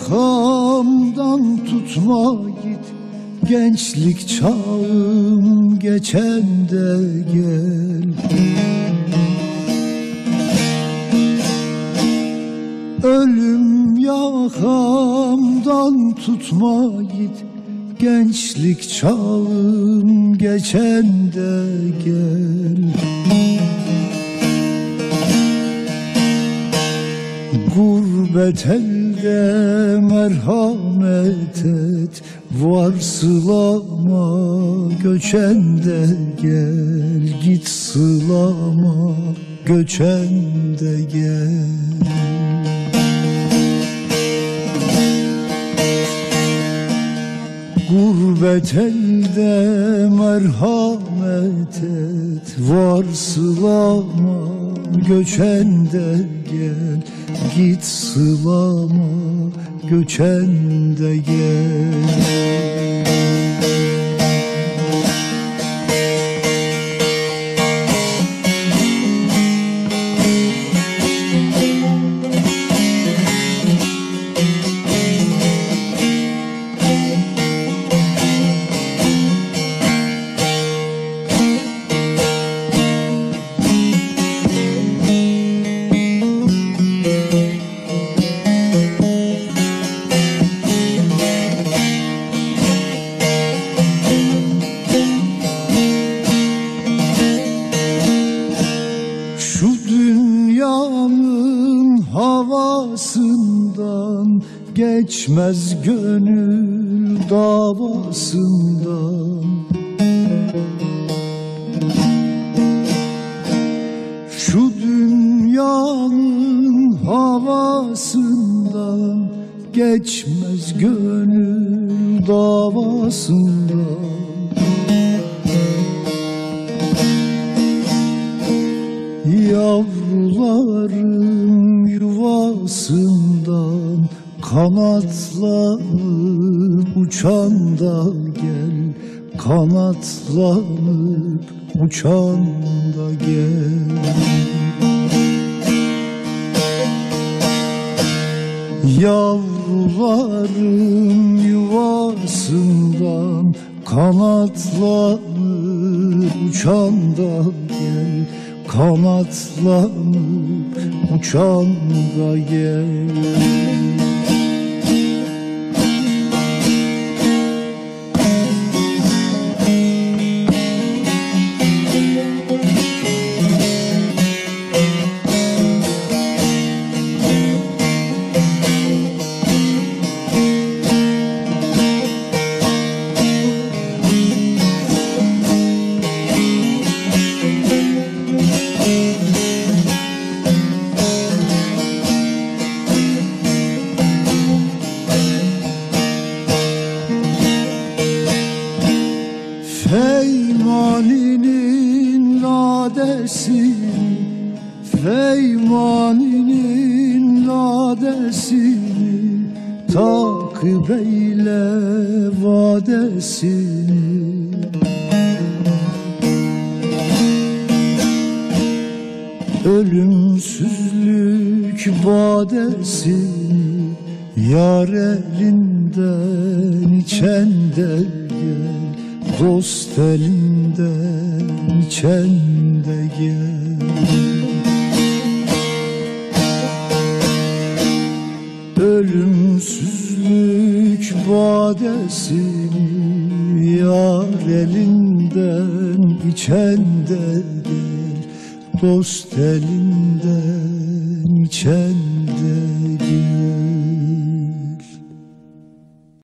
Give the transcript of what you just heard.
yakamdan tutma git. Gençlik çağım geçen de gel. Ölüm yakamdan tutma git. Gençlik çağım geçen de gel. Gurbet elde merhamet et Varsılama göçen de gel Git sılama göçen de gel Gurbet elde merhamet et Varsılama göçen de gel Git sılama göçen de gel dünyanın havasından Geçmez gönül davasından. Şu dünyanın havasından Geçmez gönül davasından Yavrularım yuvasından Kanatlanıp uçan da gel Kanatlanıp uçan da gel. Yavrularım yuvasından Kanatlanıp uçan da gel Kanatlanıp uçan da gel Ladesi Feymani'nin ladesini Takip eyle vadesini Ölümsüzlük badesini Yar elinden içen de Dost elinden içen de gel. Ölümsüzlük badesini Yar elinden içen de gel. Dost elinden içen